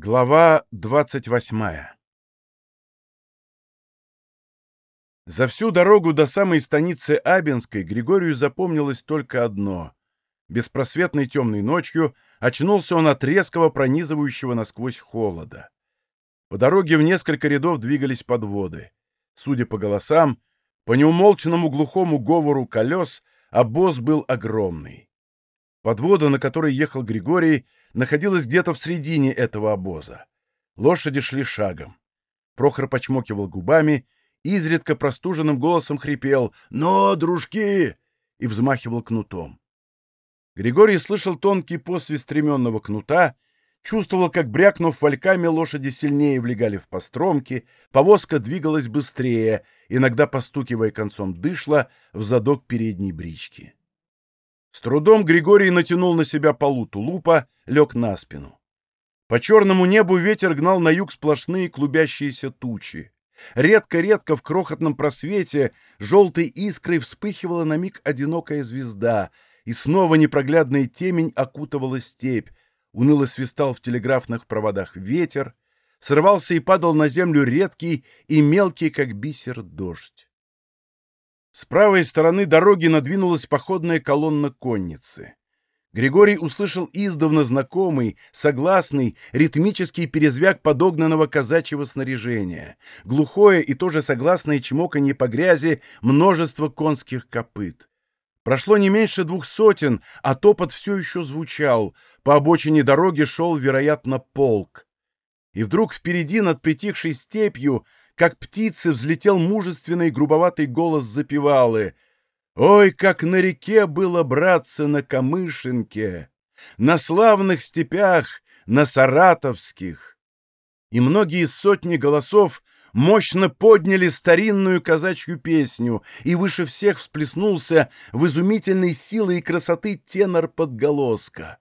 Глава двадцать восьмая За всю дорогу до самой станицы Абинской Григорию запомнилось только одно. Беспросветной темной ночью очнулся он от резкого пронизывающего насквозь холода. По дороге в несколько рядов двигались подводы. Судя по голосам, по неумолчному глухому говору колес, обоз был огромный. Подвода, на которой ехал Григорий, находилась где-то в середине этого обоза. Лошади шли шагом. Прохор почмокивал губами, изредка простуженным голосом хрипел «Но, дружки!» и взмахивал кнутом. Григорий слышал тонкий посвист стременного кнута, чувствовал, как, брякнув вальками, лошади сильнее влегали в постромки, повозка двигалась быстрее, иногда постукивая концом дышла в задок передней брички. С трудом Григорий натянул на себя полу тулупа, лег на спину. По черному небу ветер гнал на юг сплошные клубящиеся тучи. Редко-редко в крохотном просвете желтой искрой вспыхивала на миг одинокая звезда, и снова непроглядная темень окутывала степь, уныло свистал в телеграфных проводах ветер, срывался и падал на землю редкий и мелкий, как бисер, дождь. С правой стороны дороги надвинулась походная колонна конницы. Григорий услышал издавна знакомый, согласный, ритмический перезвяк подогнанного казачьего снаряжения, глухое и тоже согласное чмоканье по грязи множество конских копыт. Прошло не меньше двух сотен, а топот все еще звучал. По обочине дороги шел, вероятно, полк. И вдруг впереди над притихшей степью как птицы взлетел мужественный грубоватый голос запевалы. «Ой, как на реке было браться на Камышинке, на славных степях, на саратовских!» И многие сотни голосов мощно подняли старинную казачью песню, и выше всех всплеснулся в изумительной силы и красоты тенор подголоска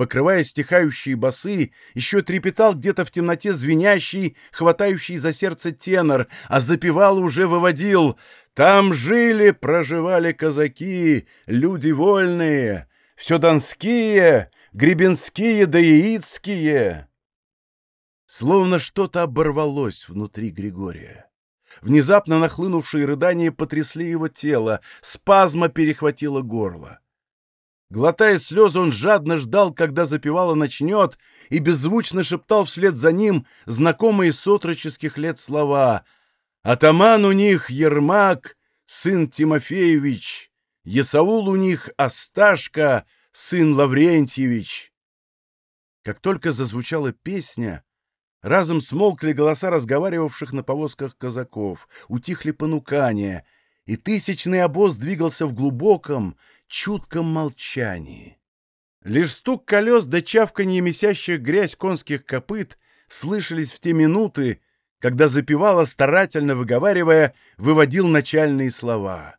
покрывая стихающие басы, еще трепетал где-то в темноте звенящий, хватающий за сердце тенор, а запевал уже выводил «Там жили, проживали казаки, люди вольные, все донские, гребенские да яицкие». Словно что-то оборвалось внутри Григория. Внезапно нахлынувшие рыдания потрясли его тело, спазма перехватила горло. Глотая слезы, он жадно ждал, когда запевала начнет, и беззвучно шептал вслед за ним знакомые с отроческих лет слова. «Атаман у них Ермак, сын Тимофеевич, Есаул у них Осташка, сын Лаврентьевич». Как только зазвучала песня, разом смолкли голоса разговаривавших на повозках казаков, утихли понукания, и тысячный обоз двигался в глубоком, чутком молчании. Лишь стук колес да чавканье месящих грязь конских копыт слышались в те минуты, когда запевала, старательно выговаривая, выводил начальные слова.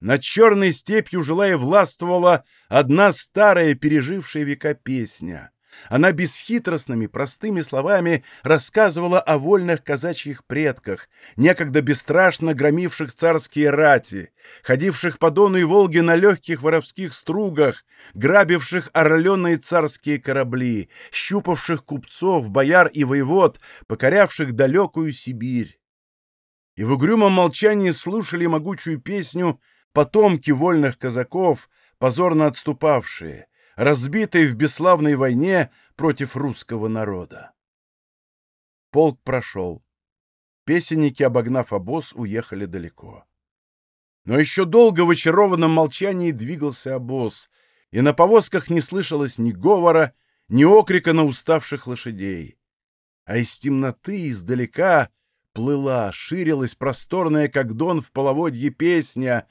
Над черной степью желая властвовала одна старая, пережившая века песня. Она бесхитростными, простыми словами рассказывала о вольных казачьих предках, некогда бесстрашно громивших царские рати, ходивших по Дону и Волге на легких воровских стругах, грабивших орленные царские корабли, щупавших купцов, бояр и воевод, покорявших далекую Сибирь. И в угрюмом молчании слушали могучую песню потомки вольных казаков, позорно отступавшие, разбитой в бесславной войне против русского народа. Полк прошел. Песенники, обогнав обоз, уехали далеко. Но еще долго в очарованном молчании двигался обоз, и на повозках не слышалось ни говора, ни окрика на уставших лошадей. А из темноты издалека плыла, ширилась просторная, как дон в половодье песня.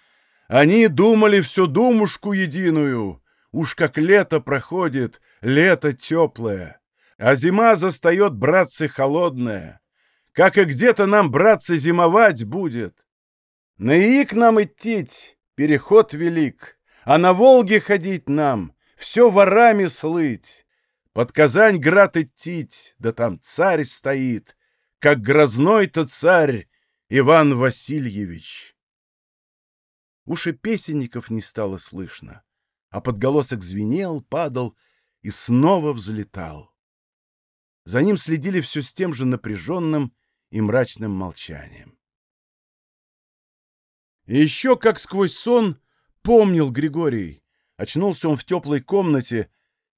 Они думали всю думушку единую, Уж как лето проходит, лето теплое, а зима застает, братцы, холодная. Как и где-то нам, братцы, зимовать будет. На Иик нам идти, переход велик, а на Волге ходить нам, все ворами слыть. Под Казань град идти, да там царь стоит, как грозной-то царь Иван Васильевич. Уж песенников не стало слышно а подголосок звенел, падал и снова взлетал. За ним следили все с тем же напряженным и мрачным молчанием. И еще, как сквозь сон, помнил Григорий. Очнулся он в теплой комнате,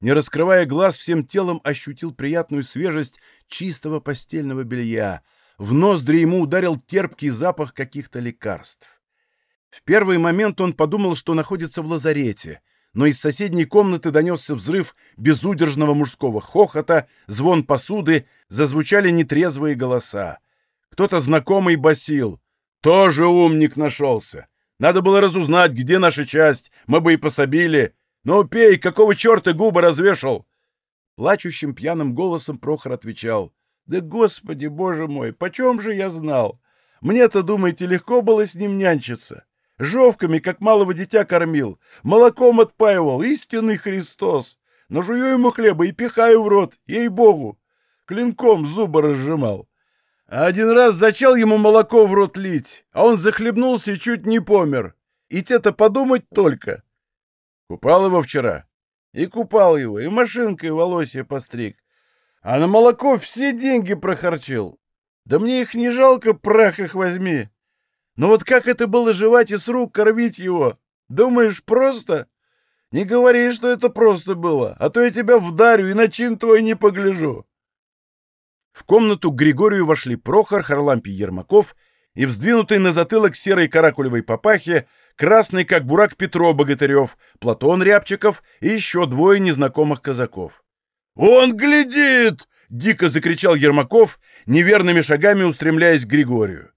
не раскрывая глаз, всем телом ощутил приятную свежесть чистого постельного белья. В ноздри ему ударил терпкий запах каких-то лекарств. В первый момент он подумал, что находится в лазарете, но из соседней комнаты донесся взрыв безудержного мужского хохота, звон посуды, зазвучали нетрезвые голоса. Кто-то знакомый басил. «Тоже умник нашелся! Надо было разузнать, где наша часть, мы бы и пособили. Ну, пей, какого черта губы развешал?» Плачущим пьяным голосом Прохор отвечал. «Да, господи, боже мой, почем же я знал? Мне-то, думаете, легко было с ним нянчиться? Жовками, как малого дитя кормил, молоком отпаивал, истинный Христос. Но жую ему хлеба и пихаю в рот, ей-богу. Клинком зубы разжимал. А один раз зачал ему молоко в рот лить, а он захлебнулся и чуть не помер. И те-то подумать только. Купал его вчера. И купал его, и машинкой волосья постриг. А на молоко все деньги прохарчил. Да мне их не жалко, прах их возьми. Но вот как это было жевать и с рук кормить его? Думаешь, просто? Не говори, что это просто было, а то я тебя вдарю и на чин твой не погляжу. В комнату к Григорию вошли Прохор, Харлампий Ермаков и вздвинутый на затылок серой каракулевой папахи, красный, как бурак Петро Богатырев, Платон Рябчиков и еще двое незнакомых казаков. «Он глядит!» — дико закричал Ермаков, неверными шагами устремляясь к Григорию.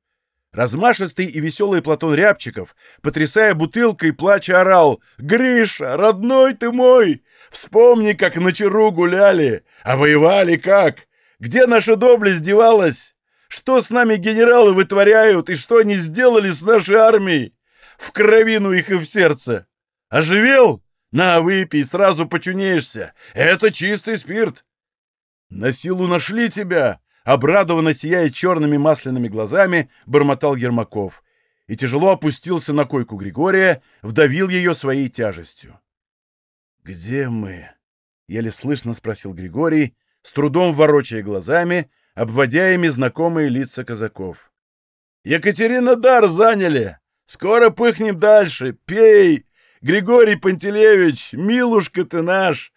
Размашистый и веселый Платон Рябчиков, потрясая бутылкой, плача орал «Гриша, родной ты мой! Вспомни, как на Чару гуляли, а воевали как! Где наша доблесть девалась? Что с нами генералы вытворяют и что они сделали с нашей армией? В кровину их и в сердце! Оживел? На, выпей, сразу почунеешься! Это чистый спирт!» «На силу нашли тебя!» Обрадованно сияя черными масляными глазами, бормотал Ермаков и тяжело опустился на койку Григория, вдавил ее своей тяжестью. «Где мы?» — еле слышно спросил Григорий, с трудом ворочая глазами, обводя ими знакомые лица казаков. «Екатеринодар заняли! Скоро пыхнем дальше! Пей! Григорий Пантелеевич, милушка ты наш!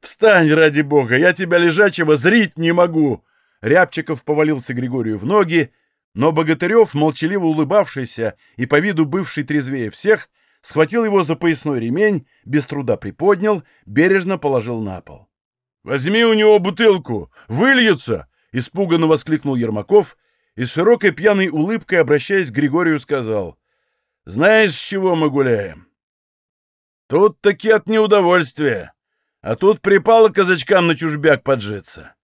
Встань, ради бога, я тебя лежачего зрить не могу!» Рябчиков повалился Григорию в ноги, но Богатырев, молчаливо улыбавшийся и по виду бывший трезвее всех, схватил его за поясной ремень, без труда приподнял, бережно положил на пол. «Возьми у него бутылку! Выльется!» — испуганно воскликнул Ермаков и с широкой пьяной улыбкой, обращаясь к Григорию, сказал. «Знаешь, с чего мы гуляем?» «Тут таки от неудовольствия, а тут припало казачкам на чужбяк поджиться.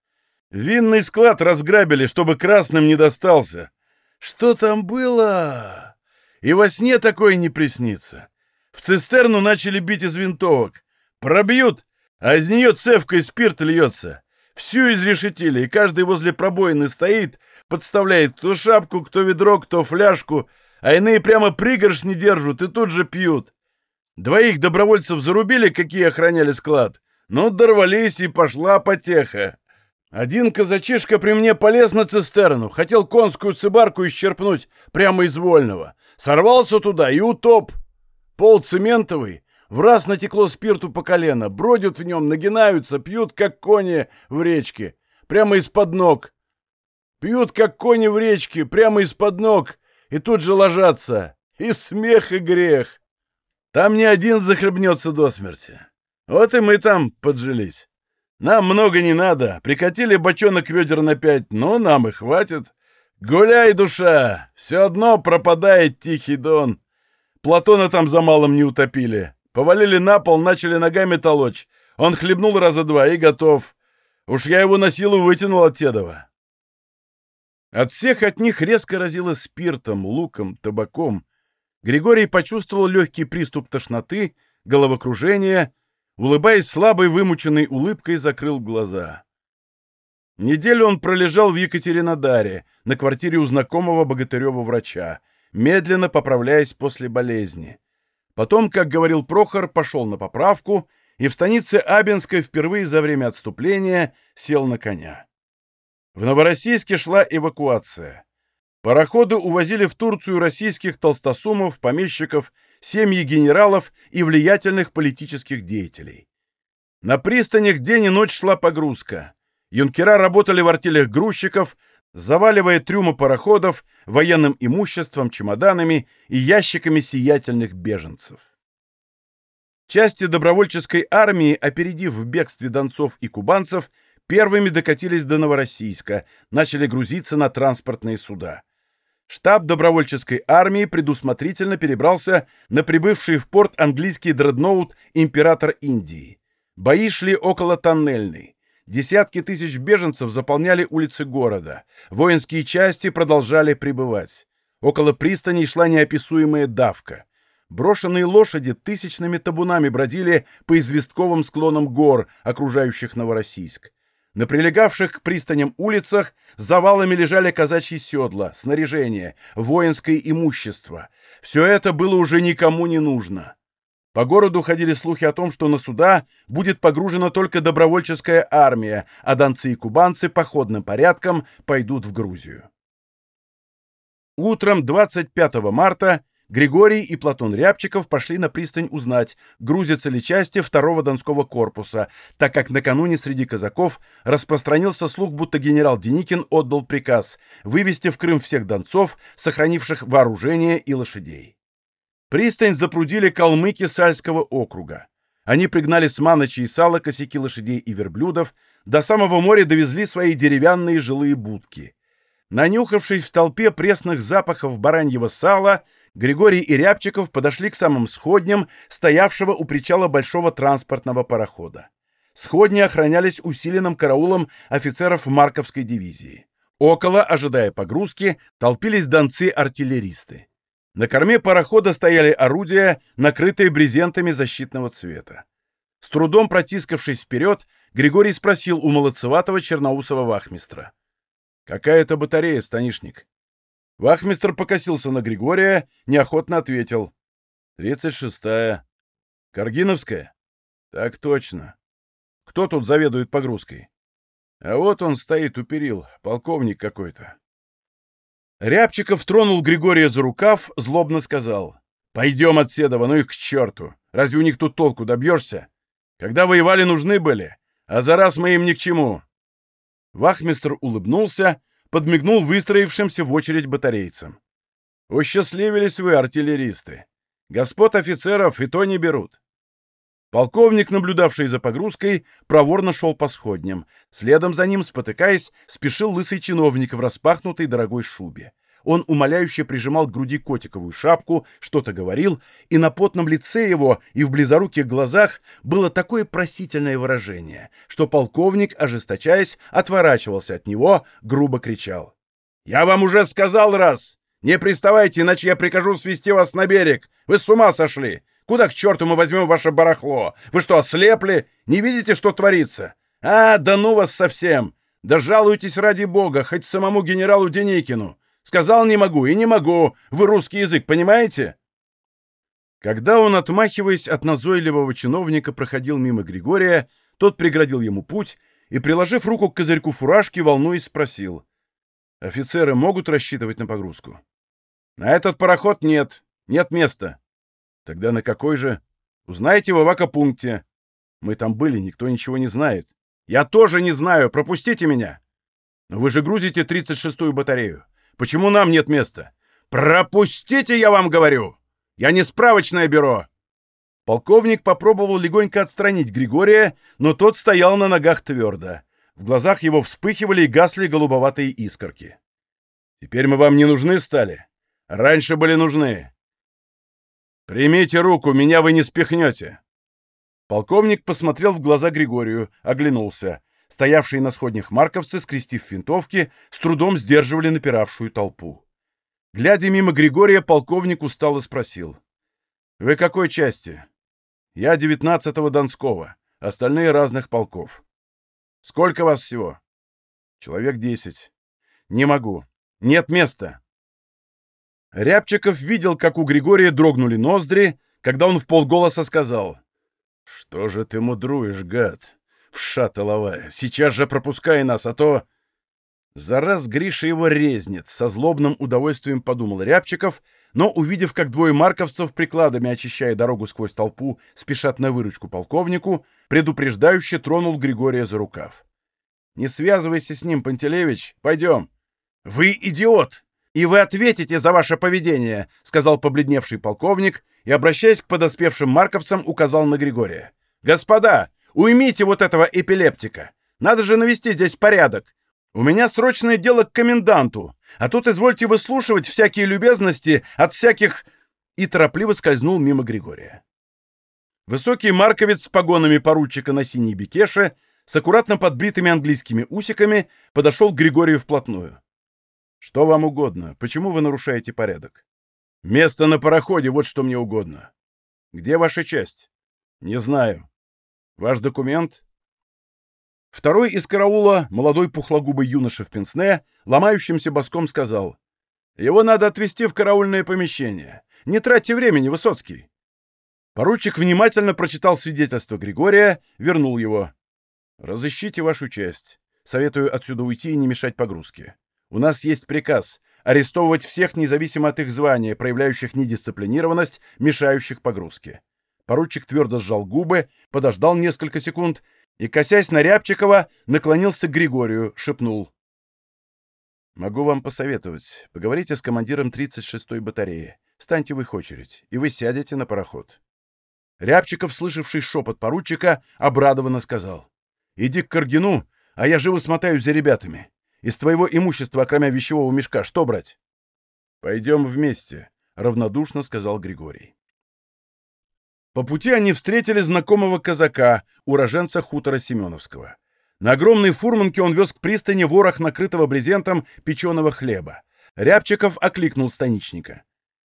Винный склад разграбили, чтобы красным не достался. Что там было? И во сне такое не приснится. В цистерну начали бить из винтовок. Пробьют, а из нее цевкой спирт льется. Всю изрешетили, и каждый возле пробоины стоит, подставляет кто шапку, кто ведро, кто фляжку, а иные прямо пригоршни держат и тут же пьют. Двоих добровольцев зарубили, какие охраняли склад. Ну, дорвались, и пошла потеха. Один казачишка при мне полез на цистерну, хотел конскую цибарку исчерпнуть прямо из вольного. Сорвался туда и утоп. Пол цементовый, в раз натекло спирту по колено, бродят в нем, нагинаются, пьют, как кони в речке, прямо из-под ног. Пьют, как кони в речке, прямо из-под ног, и тут же ложатся. И смех, и грех. Там не один захлебнется до смерти. Вот и мы там поджились. Нам много не надо. Прикатили бочонок ведер на пять, но нам и хватит. Гуляй, душа! Все одно пропадает тихий дон. Платона там за малым не утопили. Повалили на пол, начали ногами толочь. Он хлебнул раза два и готов. Уж я его на силу вытянул от Тедова. От всех от них резко разило спиртом, луком, табаком. Григорий почувствовал легкий приступ тошноты, головокружения — улыбаясь слабой вымученной улыбкой, закрыл глаза. Неделю он пролежал в Екатеринодаре, на квартире у знакомого богатырева врача, медленно поправляясь после болезни. Потом, как говорил Прохор, пошел на поправку и в станице Абинской впервые за время отступления сел на коня. В Новороссийске шла эвакуация. Пароходы увозили в Турцию российских толстосумов, помещиков, семьи генералов и влиятельных политических деятелей. На пристанях день и ночь шла погрузка. Юнкера работали в артелях грузчиков, заваливая трюмы пароходов военным имуществом, чемоданами и ящиками сиятельных беженцев. Части добровольческой армии, опередив в бегстве донцов и кубанцев, первыми докатились до Новороссийска, начали грузиться на транспортные суда. Штаб добровольческой армии предусмотрительно перебрался на прибывший в порт английский дредноут «Император Индии». Бои шли около тоннельной. Десятки тысяч беженцев заполняли улицы города. Воинские части продолжали прибывать. Около пристани шла неописуемая давка. Брошенные лошади тысячными табунами бродили по известковым склонам гор, окружающих Новороссийск. На прилегавших к пристаням улицах завалами лежали казачьи седла, снаряжение, воинское имущество. Все это было уже никому не нужно. По городу ходили слухи о том, что на суда будет погружена только добровольческая армия, а донцы и кубанцы походным порядком пойдут в Грузию. Утром 25 марта Григорий и Платон Рябчиков пошли на пристань узнать, грузятся ли части второго Донского корпуса, так как накануне среди казаков распространился слух, будто генерал Деникин отдал приказ вывести в Крым всех донцов, сохранивших вооружение и лошадей. Пристань запрудили калмыки Сальского округа. Они пригнали с Маночи и Сала косяки лошадей и верблюдов, до самого моря довезли свои деревянные жилые будки. Нанюхавшись в толпе пресных запахов бараньего сала, Григорий и Рябчиков подошли к самым сходням, стоявшего у причала большого транспортного парохода. Сходни охранялись усиленным караулом офицеров Марковской дивизии. Около, ожидая погрузки, толпились донцы-артиллеристы. На корме парохода стояли орудия, накрытые брезентами защитного цвета. С трудом протискавшись вперед, Григорий спросил у молодцеватого черноусого вахмистра. «Какая это батарея, станишник?» Вахмистр покосился на Григория, неохотно ответил. «Тридцать шестая. Каргиновская?» «Так точно. Кто тут заведует погрузкой?» «А вот он стоит у перил, полковник какой-то». Рябчиков тронул Григория за рукав, злобно сказал. «Пойдем от Седова, ну их к черту! Разве у них тут толку добьешься? Когда воевали, нужны были, а за раз мы им ни к чему!» Вахмистр улыбнулся, подмигнул выстроившимся в очередь батарейцам. «Усчастливились вы, артиллеристы! Господ офицеров и то не берут!» Полковник, наблюдавший за погрузкой, проворно шел по сходням. Следом за ним, спотыкаясь, спешил лысый чиновник в распахнутой дорогой шубе. Он умоляюще прижимал к груди котиковую шапку, что-то говорил, и на потном лице его и в близоруких глазах было такое просительное выражение, что полковник, ожесточаясь, отворачивался от него, грубо кричал. «Я вам уже сказал раз! Не приставайте, иначе я прикажу свести вас на берег! Вы с ума сошли! Куда к черту мы возьмем ваше барахло? Вы что, ослепли? Не видите, что творится? А, да ну вас совсем! Да жалуйтесь ради бога, хоть самому генералу Деникину! Сказал не могу и не могу. Вы русский язык понимаете?» Когда он, отмахиваясь от назойливого чиновника, проходил мимо Григория, тот преградил ему путь и, приложив руку к козырьку фуражки, волнуясь, спросил. «Офицеры могут рассчитывать на погрузку?» «На этот пароход нет. Нет места». «Тогда на какой же?» «Узнаете в авакопункте». «Мы там были, никто ничего не знает». «Я тоже не знаю. Пропустите меня». «Но вы же грузите 36-ю батарею. Почему нам нет места? Пропустите, я вам говорю! Я не справочное бюро!» Полковник попробовал легонько отстранить Григория, но тот стоял на ногах твердо. В глазах его вспыхивали и гасли голубоватые искорки. «Теперь мы вам не нужны стали? Раньше были нужны. Примите руку, меня вы не спихнете!» Полковник посмотрел в глаза Григорию, оглянулся. Стоявшие на сходнях марковцы, скрестив винтовки, с трудом сдерживали напиравшую толпу. Глядя мимо Григория, полковник устало спросил. «Вы какой части?» «Я девятнадцатого Донского, остальные разных полков». «Сколько вас всего?» «Человек десять». «Не могу. Нет места». Рябчиков видел, как у Григория дрогнули ноздри, когда он в полголоса сказал. «Что же ты мудруешь, гад? Вша тыловая, сейчас же пропускай нас, а то... За раз Гриша его резнет, со злобным удовольствием подумал Рябчиков, но, увидев, как двое марковцев прикладами, очищая дорогу сквозь толпу, спешат на выручку полковнику, предупреждающе тронул Григория за рукав. «Не связывайся с ним, Пантелеевич, пойдем». «Вы идиот! И вы ответите за ваше поведение», — сказал побледневший полковник и, обращаясь к подоспевшим марковцам, указал на Григория. «Господа, уймите вот этого эпилептика! Надо же навести здесь порядок! У меня срочное дело к коменданту, а тут извольте выслушивать всякие любезности от всяких...» И торопливо скользнул мимо Григория. Высокий марковец с погонами поручика на синей бекеше, с аккуратно подбритыми английскими усиками, подошел к Григорию вплотную. «Что вам угодно? Почему вы нарушаете порядок?» «Место на пароходе, вот что мне угодно». «Где ваша часть?» «Не знаю». «Ваш документ?» Второй из караула, молодой пухлогубый юноша в пенсне, ломающимся боском сказал. «Его надо отвезти в караульное помещение. Не тратьте времени, Высоцкий». Поручик внимательно прочитал свидетельство Григория, вернул его. «Разыщите вашу часть. Советую отсюда уйти и не мешать погрузке. У нас есть приказ арестовывать всех, независимо от их звания, проявляющих недисциплинированность, мешающих погрузке». Поручик твердо сжал губы, подождал несколько секунд и, косясь на Рябчикова, наклонился к Григорию, шепнул. «Могу вам посоветовать. Поговорите с командиром 36-й батареи. Станьте в их очередь, и вы сядете на пароход». Рябчиков, слышавший шепот поручика, обрадованно сказал. «Иди к Каргину, а я живо смотаюсь за ребятами. Из твоего имущества, окромя вещевого мешка, что брать?» «Пойдем вместе», — равнодушно сказал Григорий. По пути они встретили знакомого казака, уроженца хутора Семеновского. На огромной фурманке он вез к пристани ворох накрытого брезентом печеного хлеба. Рябчиков окликнул станичника.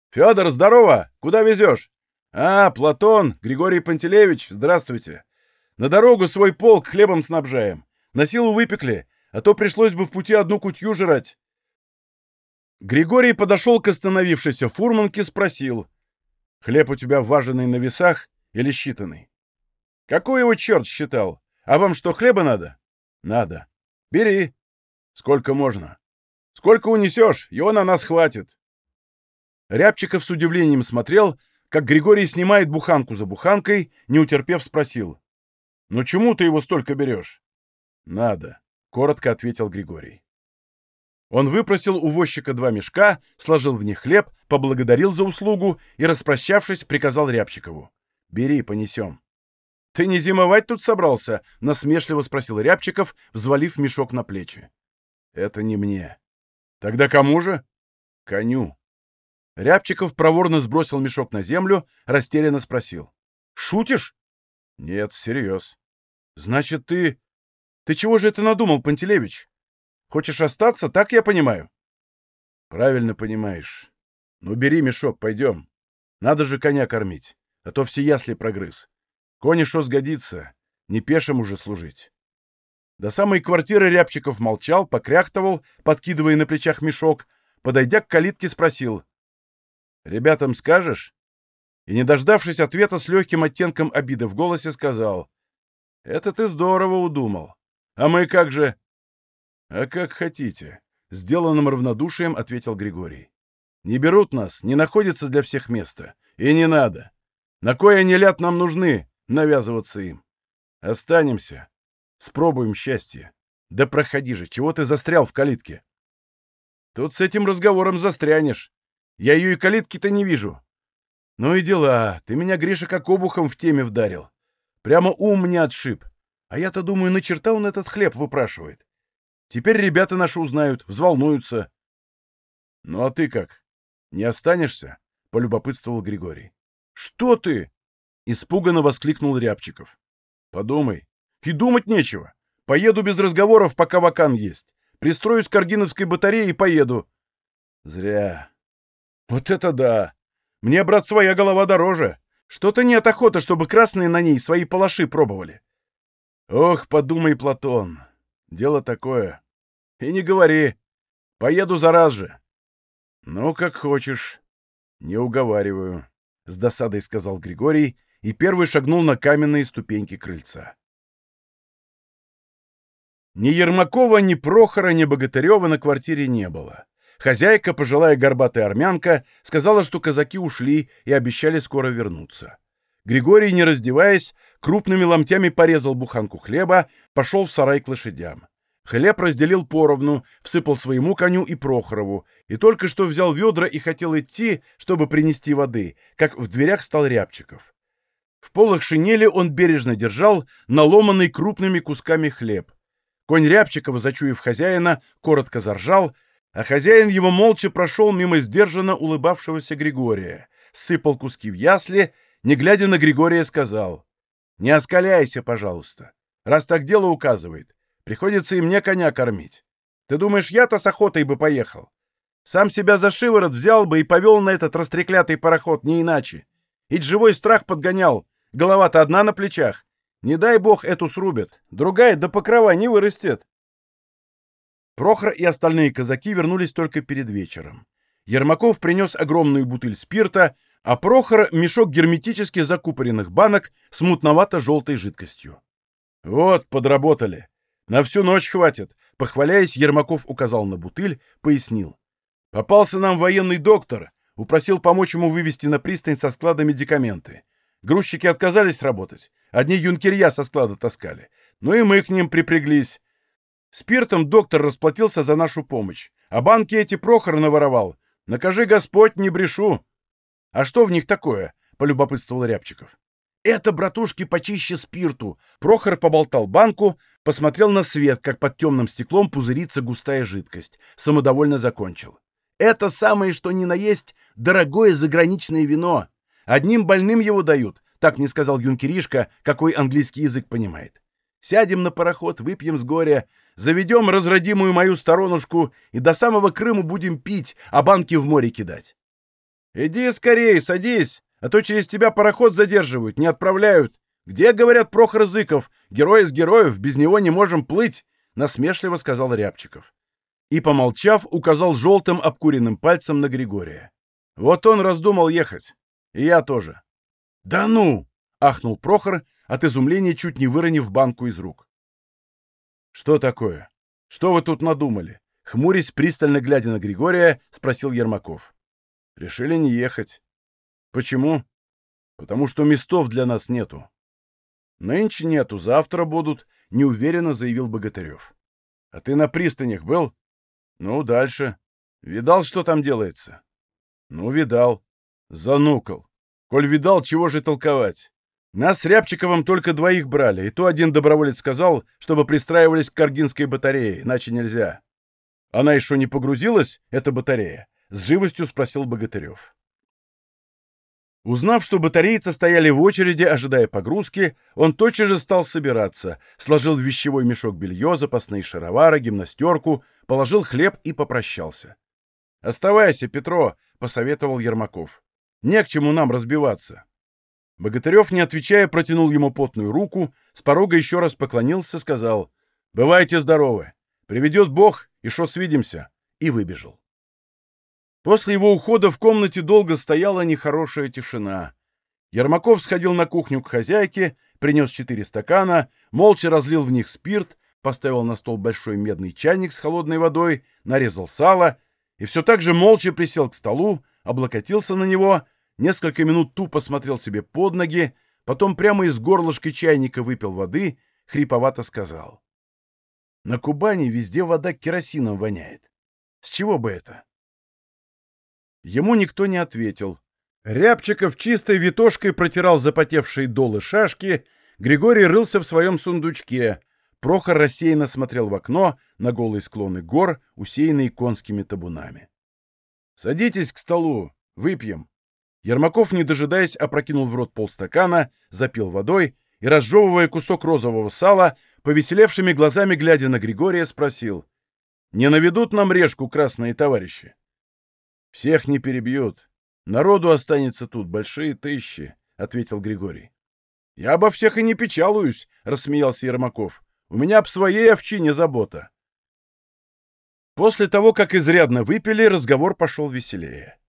«Федор, здорово! Куда везешь?» «А, Платон, Григорий Пантелеевич, здравствуйте. На дорогу свой полк хлебом снабжаем. На силу выпекли, а то пришлось бы в пути одну кутью жрать». Григорий подошел к остановившейся фурманке, спросил. Хлеб у тебя важенный на весах или считанный? Какой его черт считал? А вам что, хлеба надо? Надо. Бери. Сколько можно? Сколько унесешь? Его на нас хватит. Рябчиков с удивлением смотрел, как Григорий снимает буханку за буханкой, не утерпев, спросил. «Ну чему ты его столько берешь?» «Надо», — коротко ответил Григорий. Он выпросил у возчика два мешка, сложил в них хлеб, поблагодарил за услугу и, распрощавшись, приказал Рябчикову. «Бери, понесем». «Ты не зимовать тут собрался?» — насмешливо спросил Рябчиков, взвалив мешок на плечи. «Это не мне». «Тогда кому же?» «Коню». Рябчиков проворно сбросил мешок на землю, растерянно спросил. «Шутишь?» «Нет, всерьез». «Значит, ты... Ты чего же это надумал, Пантелеевич?» Хочешь остаться, так я понимаю? Правильно понимаешь. Ну, бери мешок, пойдем. Надо же коня кормить, а то все ясли прогрыз. Кони шо сгодится, не пешим уже служить. До самой квартиры Рябчиков молчал, покряхтывал, подкидывая на плечах мешок, подойдя к калитке, спросил. «Ребятам скажешь?» И, не дождавшись ответа с легким оттенком обиды в голосе, сказал. «Это ты здорово удумал. А мы как же...» «А как хотите», — сделанным равнодушием ответил Григорий. «Не берут нас, не находится для всех места. И не надо. На кой они ляд нам нужны, навязываться им? Останемся. Спробуем счастье. Да проходи же, чего ты застрял в калитке?» «Тут с этим разговором застрянешь. Я ее и калитки-то не вижу». «Ну и дела. Ты меня, Гриша, как обухом в теме вдарил. Прямо ум мне отшиб. А я-то думаю, на черта он этот хлеб выпрашивает. Теперь ребята наши узнают, взволнуются. — Ну а ты как? Не останешься? — полюбопытствовал Григорий. — Что ты? — испуганно воскликнул Рябчиков. — Подумай. И думать нечего. Поеду без разговоров, пока вакан есть. Пристроюсь к Аргиновской батарее и поеду. — Зря. — Вот это да! Мне, брат, своя голова дороже. Что-то нет охоты, чтобы красные на ней свои палаши пробовали. Ох, подумай, Платон, дело такое. И не говори. Поеду за раз же. Ну, как хочешь. Не уговариваю, — с досадой сказал Григорий и первый шагнул на каменные ступеньки крыльца. Ни Ермакова, ни Прохора, ни Богатырева на квартире не было. Хозяйка, пожилая горбатая армянка, сказала, что казаки ушли и обещали скоро вернуться. Григорий, не раздеваясь, крупными ломтями порезал буханку хлеба, пошел в сарай к лошадям. Хлеб разделил поровну, всыпал своему коню и Прохорову, и только что взял ведра и хотел идти, чтобы принести воды, как в дверях стал Рябчиков. В полах шинели он бережно держал наломанный крупными кусками хлеб. Конь Рябчикова, зачуяв хозяина, коротко заржал, а хозяин его молча прошел мимо сдержанно улыбавшегося Григория, сыпал куски в ясли, не глядя на Григория, сказал, «Не оскаляйся, пожалуйста. Раз так дело указывает, приходится и мне коня кормить. Ты думаешь, я-то с охотой бы поехал? Сам себя за шиворот взял бы и повел на этот растреклятый пароход, не иначе. Ведь живой страх подгонял, голова-то одна на плечах. Не дай бог эту срубят, другая до покрова не вырастет. Прохор и остальные казаки вернулись только перед вечером. Ермаков принес огромную бутыль спирта, а Прохор — мешок герметически закупоренных банок с мутновато-желтой жидкостью. «Вот, подработали. На всю ночь хватит», — похваляясь, Ермаков указал на бутыль, пояснил. «Попался нам военный доктор, упросил помочь ему вывести на пристань со склада медикаменты. Грузчики отказались работать. Одни юнкерья со склада таскали. Ну и мы к ним припряглись. Спиртом доктор расплатился за нашу помощь. А банки эти Прохор наворовал. Накажи Господь, не брешу. А что в них такое? Полюбопытствовал Рябчиков. Это, братушки, почище спирту. Прохор поболтал банку, посмотрел на свет, как под темным стеклом пузырится густая жидкость. Самодовольно закончил. Это самое, что ни на есть, дорогое заграничное вино. Одним больным его дают, так мне сказал юнкеришка, какой английский язык понимает. Сядем на пароход, выпьем с горя, заведем разродимую мою сторонушку и до самого Крыму будем пить, а банки в море кидать. Иди скорее, садись, а то через тебя пароход задерживают, не отправляют. Где, говорят, Прохор Зыков, герой из героев, без него не можем плыть, насмешливо сказал Рябчиков. И, помолчав, указал желтым обкуренным пальцем на Григория. Вот он раздумал ехать. И я тоже. «Да ну!» — ахнул Прохор, от изумления чуть не выронив банку из рук. «Что такое? Что вы тут надумали?» Хмурясь, пристально глядя на Григория, спросил Ермаков. «Решили не ехать. Почему?» «Потому что местов для нас нету». «Нынче нету, завтра будут», — неуверенно заявил Богатырев. «А ты на пристанях был?» «Ну, дальше. Видал, что там делается?» «Ну, видал. Занукал. Коль видал, чего же толковать? Нас с Рябчиковым только двоих брали, и то один доброволец сказал, чтобы пристраивались к Каргинской батарее, иначе нельзя. Она еще не погрузилась, эта батарея? С живостью спросил Богатырев. Узнав, что батарейцы стояли в очереди, ожидая погрузки, он тотчас же стал собираться, сложил в вещевой мешок белье, запасные шаровары, гимнастерку, положил хлеб и попрощался. «Оставайся, Петро», — посоветовал Ермаков. Не к чему нам разбиваться. Богатырев, не отвечая, протянул ему потную руку, с порога еще раз поклонился, сказал «Бывайте здоровы! Приведет Бог, и шо свидимся!» и выбежал. После его ухода в комнате долго стояла нехорошая тишина. Ермаков сходил на кухню к хозяйке, принес четыре стакана, молча разлил в них спирт, поставил на стол большой медный чайник с холодной водой, нарезал сало и все так же молча присел к столу, облокотился на него несколько минут тупо смотрел себе под ноги, потом прямо из горлышка чайника выпил воды, хриповато сказал. «На Кубани везде вода керосином воняет. С чего бы это?» Ему никто не ответил. Рябчиков чистой витошкой протирал запотевшие долы шашки, Григорий рылся в своем сундучке, Прохор рассеянно смотрел в окно на голые склоны гор, усеянные конскими табунами. «Садитесь к столу, выпьем», Ермаков, не дожидаясь, опрокинул в рот полстакана, запил водой и, разжевывая кусок розового сала, повеселевшими глазами глядя на Григория, спросил. «Не наведут нам решку красные товарищи?» «Всех не перебьют. Народу останется тут большие тысячи», — ответил Григорий. «Я обо всех и не печалуюсь», — рассмеялся Ермаков. «У меня об своей овчине забота». После того, как изрядно выпили, разговор пошел веселее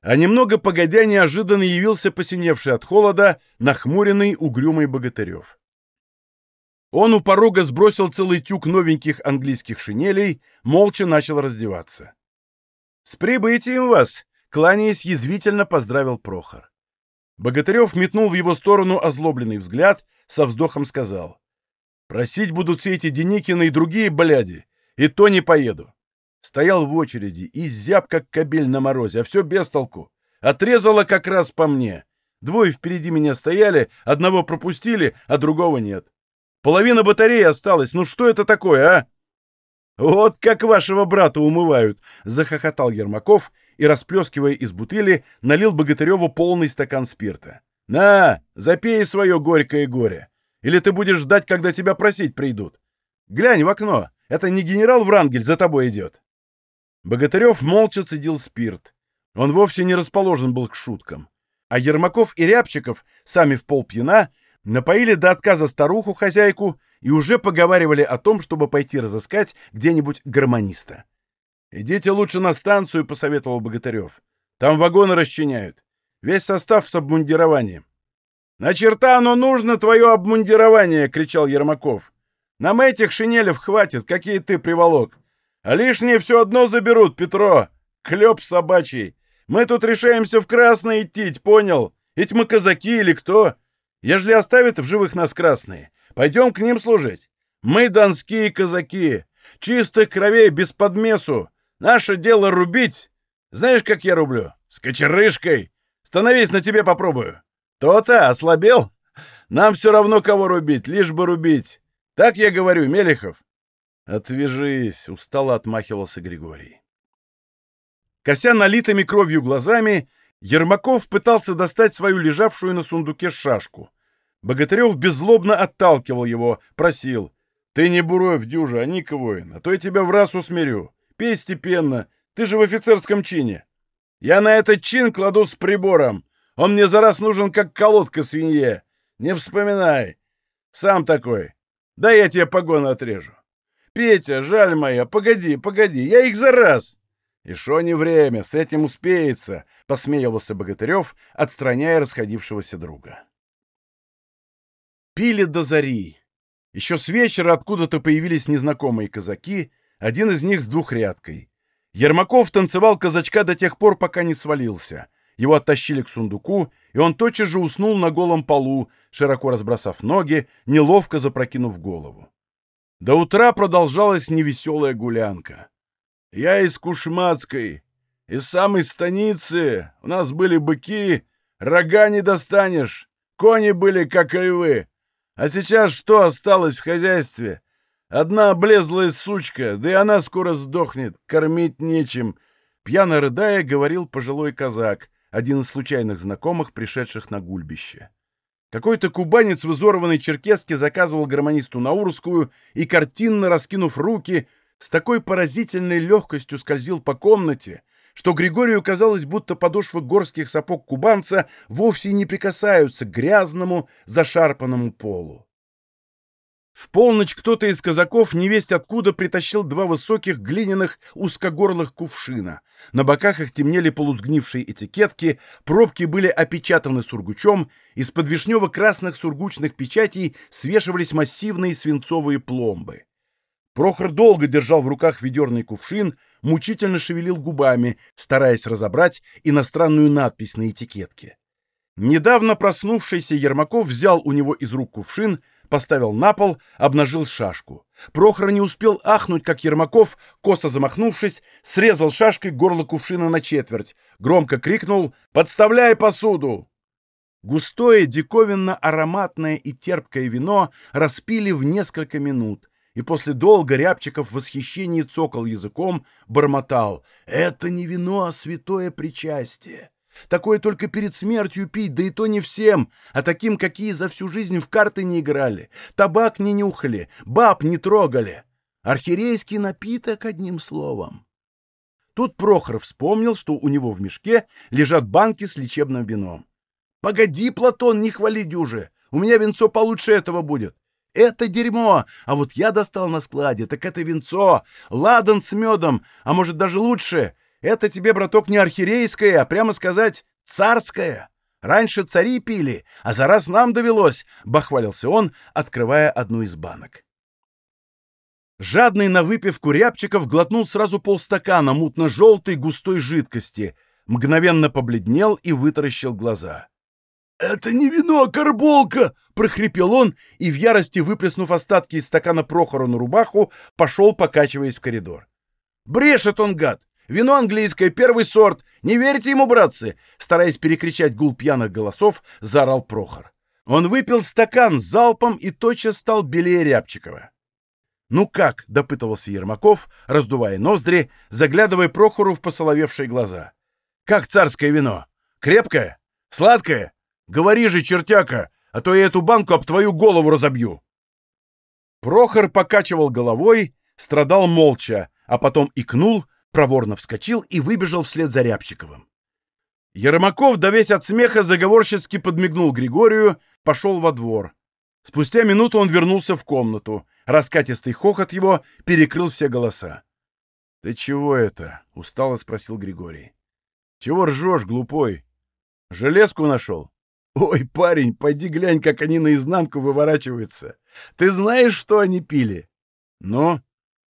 а немного погодя неожиданно явился посиневший от холода, нахмуренный, угрюмый Богатырев. Он у порога сбросил целый тюк новеньких английских шинелей, молча начал раздеваться. «С прибытием вас!» — кланяясь, язвительно поздравил Прохор. Богатырев метнул в его сторону озлобленный взгляд, со вздохом сказал. «Просить будут все эти Деникины и другие бляди, и то не поеду. Стоял в очереди и зяб, как кобель на морозе, а все без толку. Отрезало как раз по мне. Двое впереди меня стояли, одного пропустили, а другого нет. Половина батареи осталась. Ну что это такое, а? Вот как вашего брата умывают, захохотал Ермаков и, расплескивая из бутыли, налил Богатыреву полный стакан спирта. На, запей свое горькое горе. Или ты будешь ждать, когда тебя просить придут. Глянь в окно, это не генерал Врангель за тобой идет. Богатырев молча цедил спирт. Он вовсе не расположен был к шуткам. А Ермаков и Рябчиков, сами в полпьяна, напоили до отказа старуху-хозяйку и уже поговаривали о том, чтобы пойти разыскать где-нибудь гармониста. «Идите лучше на станцию», — посоветовал Богатырев. «Там вагоны расчиняют. Весь состав с обмундированием». «На черта оно нужно, твое обмундирование!» — кричал Ермаков. «Нам этих шинелев хватит, какие ты приволок. А лишнее все одно заберут, Петро. Клеп собачий. Мы тут решаемся в красное идти, понял? Ведь мы казаки или кто? Ежели оставят в живых нас красные, пойдем к ним служить. Мы донские казаки, чистых кровей, без подмесу. Наше дело рубить. Знаешь, как я рублю? С кочерышкой. Становись, на тебе попробую. То-то, ослабел? Нам все равно, кого рубить, лишь бы рубить. Так я говорю, Мелехов. «Отвяжись!» — устало отмахивался Григорий. Кося налитыми кровью глазами, Ермаков пытался достать свою лежавшую на сундуке шашку. Богатырев беззлобно отталкивал его, просил. «Ты не Буроев, Дюжа, а Ника воин, а то я тебя в раз усмирю. Пей степенно, ты же в офицерском чине. Я на этот чин кладу с прибором. Он мне за раз нужен, как колодка свинье. Не вспоминай. Сам такой. Да я тебе погоны отрежу. Петя, жаль моя, погоди, погоди, я их за раз!» «И шо не время, с этим успеется!» — посмеивался Богатырев, отстраняя расходившегося друга. Пили до зари. Еще с вечера откуда-то появились незнакомые казаки, один из них с двухрядкой. Ермаков танцевал казачка до тех пор, пока не свалился. Его оттащили к сундуку, и он тотчас же уснул на голом полу, широко разбросав ноги, неловко запрокинув голову. До утра продолжалась невеселая гулянка. Я из Кушмацкой, из самой станицы, у нас были быки, рога не достанешь, кони были, как и львы. А сейчас что осталось в хозяйстве? Одна облезлая сучка, да и она скоро сдохнет, кормить нечем. Пьяно рыдая, говорил пожилой казак, один из случайных знакомых, пришедших на гульбище. Какой-то кубанец в изорванной черкеске заказывал гармонисту Наурскую и, картинно раскинув руки, с такой поразительной легкостью скользил по комнате, что Григорию казалось, будто подошвы горских сапог кубанца вовсе не прикасаются к грязному, зашарпанному полу. В полночь кто-то из казаков невесть откуда притащил два высоких глиняных узкогорлых кувшина. На боках их темнели полузгнившие этикетки, пробки были опечатаны сургучом, из-под вишнево-красных сургучных печатей свешивались массивные свинцовые пломбы. Прохор долго держал в руках ведерный кувшин, мучительно шевелил губами, стараясь разобрать иностранную надпись на этикетке. Недавно проснувшийся Ермаков взял у него из рук кувшин, поставил на пол, обнажил шашку. Прохор не успел ахнуть, как Ермаков, косо замахнувшись, срезал шашкой горло кувшина на четверть, громко крикнул «Подставляй посуду!». Густое, диковинно-ароматное и терпкое вино распили в несколько минут, и после долга Рябчиков в восхищении цокал языком, бормотал «Это не вино, а святое причастие!» Такое только перед смертью пить, да и то не всем, а таким, какие за всю жизнь в карты не играли, табак не нюхали, баб не трогали. Архирейский напиток, одним словом. Тут Прохор вспомнил, что у него в мешке лежат банки с лечебным вином. «Погоди, Платон, не хвали дюже! У меня венцо получше этого будет!» «Это дерьмо! А вот я достал на складе, так это венцо! Ладан с медом, а может даже лучше! Это тебе, браток, не архирейское, а прямо сказать, царское. Раньше цари пили, а за раз нам довелось!» — бахвалился он, открывая одну из банок. Жадный на выпивку Рябчиков глотнул сразу полстакана мутно-желтой густой жидкости, мгновенно побледнел и вытаращил глаза. «Это не вино, а карболка!» — прохрипел он и, в ярости выплеснув остатки из стакана Прохору на рубаху, пошел, покачиваясь в коридор. «Брешет он, гад! Вино английское, первый сорт! Не верьте ему, братцы!» Стараясь перекричать гул пьяных голосов, заорал Прохор. Он выпил стакан залпом и тотчас стал белее Рябчикова. «Ну как?» — допытывался Ермаков, раздувая ноздри, заглядывая Прохору в посоловевшие глаза. «Как царское вино? Крепкое? Сладкое? Говори же, чертяка, а то я эту банку об твою голову разобью!» Прохор покачивал головой, страдал молча, а потом икнул, проворно вскочил и выбежал вслед за Рябчиковым. Ермаков, довесь от смеха, заговорщицки подмигнул Григорию, пошел во двор. Спустя минуту он вернулся в комнату. Раскатистый хохот его перекрыл все голоса. — Ты чего это? — устало спросил Григорий. — Чего ржешь, глупой? Железку нашел? Ой, парень, пойди глянь, как они наизнанку выворачиваются. Ты знаешь, что они пили? Ну?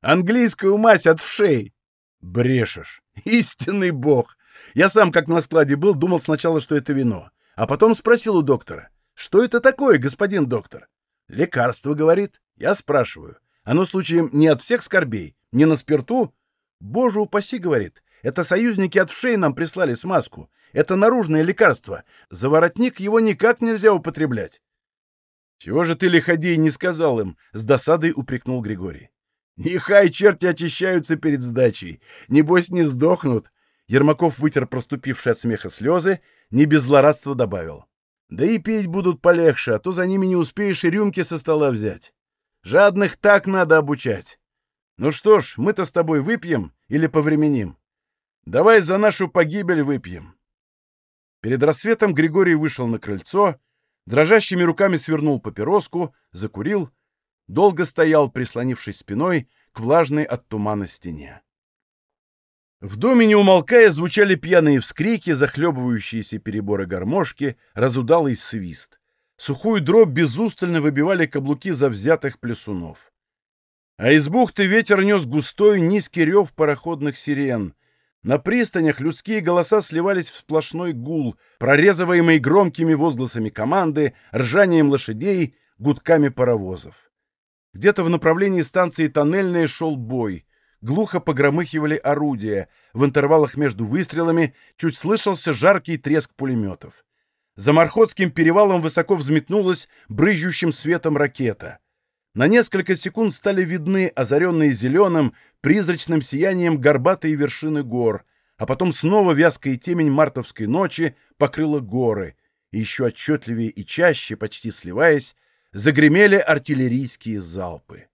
Английскую мазь от вшей. Брешешь. Истинный бог. Я сам, как на складе был, думал сначала, что это вино. А потом спросил у доктора. Что это такое, господин доктор? Лекарство, говорит. Я спрашиваю. Оно случаем не от всех скорбей? Не на спирту? Боже упаси, говорит. Это союзники от вшей нам прислали смазку. Это наружное лекарство. За воротник его никак нельзя употреблять. Чего же ты, лиходей, не сказал им? С досадой упрекнул Григорий. Нехай черти очищаются перед сдачей. Небось, не сдохнут. Ермаков вытер проступившие от смеха слезы, не без злорадства добавил. Да и пить будут полегче, а то за ними не успеешь и рюмки со стола взять. Жадных так надо обучать. Ну что ж, мы-то с тобой выпьем или повременим? Давай за нашу погибель выпьем. Перед рассветом Григорий вышел на крыльцо, дрожащими руками свернул папироску, закурил, долго стоял, прислонившись спиной к влажной от тумана стене. В доме, не умолкая, звучали пьяные вскрики, захлебывающиеся переборы гармошки, разудалый свист. Сухую дробь безустально выбивали каблуки завзятых плесунов. А из бухты ветер нес густой низкий рев пароходных сирен. На пристанях людские голоса сливались в сплошной гул, прорезываемый громкими возгласами команды, ржанием лошадей, гудками паровозов. Где-то в направлении станции Тоннельная шел бой — глухо погромыхивали орудия, в интервалах между выстрелами чуть слышался жаркий треск пулеметов. За Мархотским перевалом высоко взметнулась брызжущим светом ракета. На несколько секунд стали видны озаренные зеленым, призрачным сиянием горбатые вершины гор, а потом снова вязкая темень мартовской ночи покрыла горы, и еще отчетливее и чаще, почти сливаясь, загремели артиллерийские залпы.